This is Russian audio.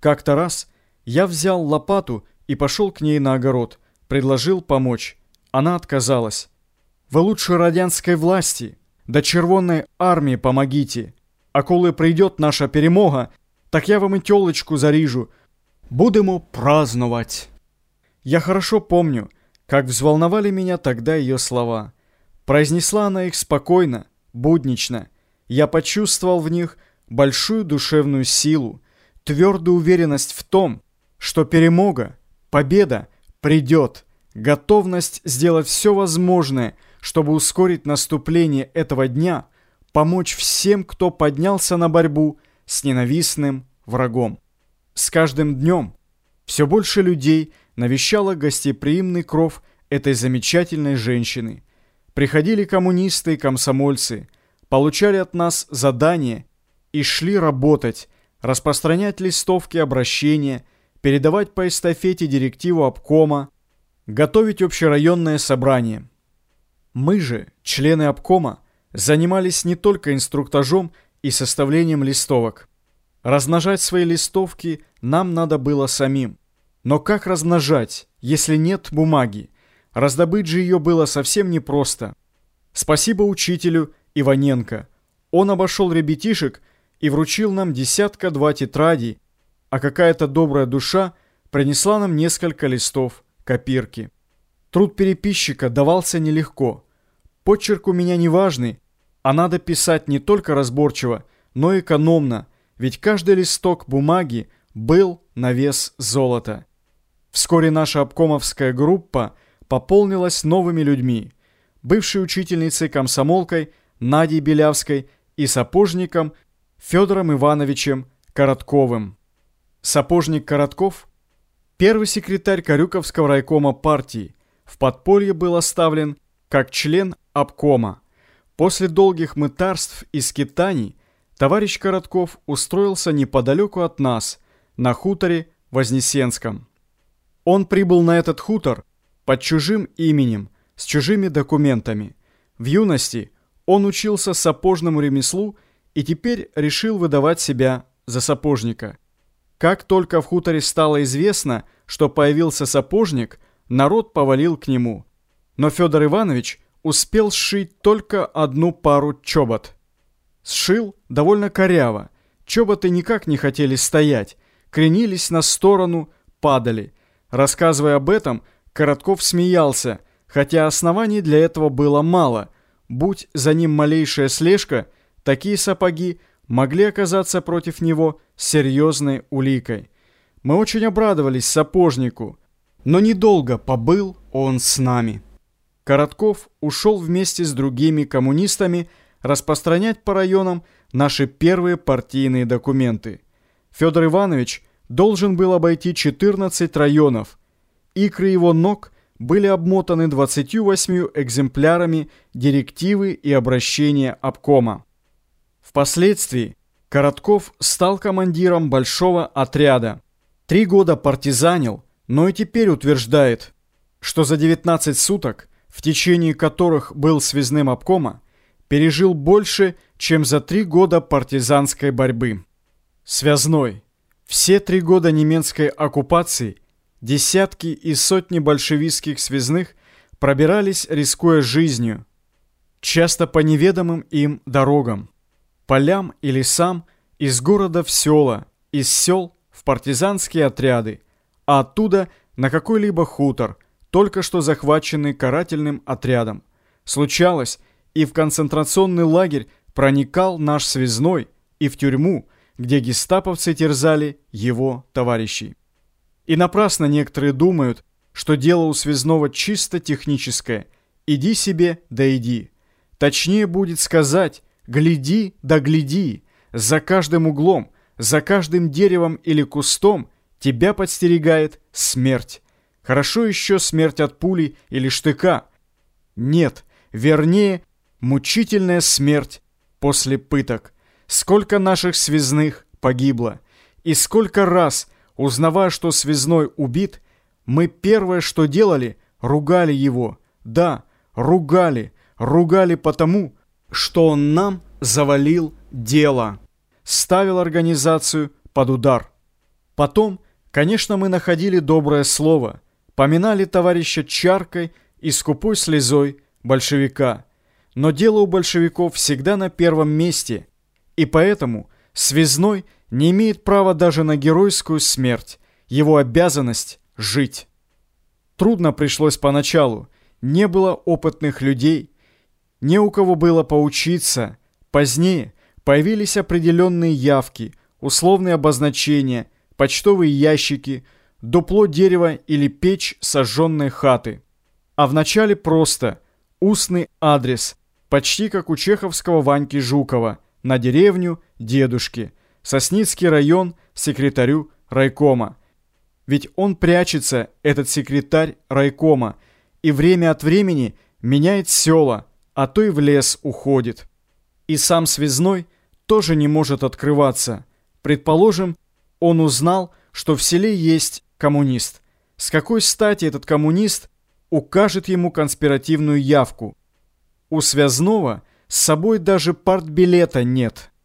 Как-то раз я взял лопату и пошел к ней на огород, предложил помочь. Она отказалась. «Вы лучше радянской власти, да червонной армии помогите. А коли прийдет наша перемога, так я вам и телочку заріжу. Будемо праздновать». Я хорошо помню, как взволновали меня тогда ее слова. Произнесла она их спокойно, буднично. Я почувствовал в них большую душевную силу, твердую уверенность в том, что перемога, победа придет, готовность сделать все возможное, чтобы ускорить наступление этого дня, помочь всем, кто поднялся на борьбу с ненавистным врагом. С каждым днем все больше людей навещало гостеприимный кров этой замечательной женщины. Приходили коммунисты и комсомольцы, получали от нас задания и шли работать, распространять листовки обращения, передавать по эстафете директиву обкома, готовить общерайонное собрание. Мы же, члены обкома, занимались не только инструктажом и составлением листовок. Размножать свои листовки нам надо было самим. Но как размножать, если нет бумаги? Раздобыть же ее было совсем непросто. Спасибо учителю Иваненко. Он обошел ребятишек и вручил нам десятка-два тетрадей, а какая-то добрая душа принесла нам несколько листов копирки. Труд переписчика давался нелегко. Почерк у меня неважный, а надо писать не только разборчиво, но и экономно, ведь каждый листок бумаги был на вес золота. Вскоре наша обкомовская группа пополнилась новыми людьми. Бывшей учительницей-комсомолкой Надей Белявской и сапожником Федором Ивановичем Коротковым. Сапожник Коротков, первый секретарь Карюковского райкома партии, в подполье был оставлен как член обкома. После долгих мытарств и скитаний товарищ Коротков устроился неподалеку от нас, на хуторе Вознесенском. Он прибыл на этот хутор под чужим именем, с чужими документами. В юности он учился сапожному ремеслу и теперь решил выдавать себя за сапожника. Как только в хуторе стало известно, что появился сапожник, народ повалил к нему. Но Федор Иванович успел сшить только одну пару чобот. Сшил довольно коряво. Чоботы никак не хотели стоять, кренились на сторону, падали – Рассказывая об этом, Коротков смеялся, хотя оснований для этого было мало. Будь за ним малейшая слежка, такие сапоги могли оказаться против него серьезной уликой. Мы очень обрадовались сапожнику, но недолго побыл он с нами. Коротков ушел вместе с другими коммунистами распространять по районам наши первые партийные документы. Федор Иванович должен был обойти 14 районов. Икры его ног были обмотаны 28 экземплярами директивы и обращения обкома. Впоследствии Коротков стал командиром большого отряда. Три года партизанил, но и теперь утверждает, что за 19 суток, в течение которых был связным обкома, пережил больше, чем за три года партизанской борьбы. Связной – все три года немецкой оккупации десятки и сотни большевистских связных пробирались, рискуя жизнью, часто по неведомым им дорогам, полям и лесам, из города в села, из сел в партизанские отряды, а оттуда на какой-либо хутор, только что захваченный карательным отрядом. Случалось, и в концентрационный лагерь проникал наш связной, и в тюрьму – где гестаповцы терзали его товарищей. И напрасно некоторые думают, что дело у связного чисто техническое. Иди себе, да иди. Точнее будет сказать, гляди, да гляди. За каждым углом, за каждым деревом или кустом тебя подстерегает смерть. Хорошо еще смерть от пули или штыка. Нет, вернее, мучительная смерть после пыток. Сколько наших связных погибло, и сколько раз, узнавая, что связной убит, мы первое, что делали, ругали его. Да, ругали, ругали потому, что он нам завалил дело, ставил организацию под удар. Потом, конечно, мы находили доброе слово, поминали товарища чаркой и скупой слезой большевика. Но дело у большевиков всегда на первом месте, и поэтому связной не имеет права даже на геройскую смерть, его обязанность – жить. Трудно пришлось поначалу, не было опытных людей, не у кого было поучиться. Позднее появились определенные явки, условные обозначения, почтовые ящики, дупло дерева или печь сожженной хаты. А вначале просто устный адрес, почти как у чеховского Ваньки Жукова, на деревню дедушки, Сосницкий район, секретарю райкома. Ведь он прячется, этот секретарь райкома, и время от времени меняет села, а то и в лес уходит. И сам связной тоже не может открываться. Предположим, он узнал, что в селе есть коммунист. С какой стати этот коммунист укажет ему конспиративную явку? У связного с собой даже партбилета нет –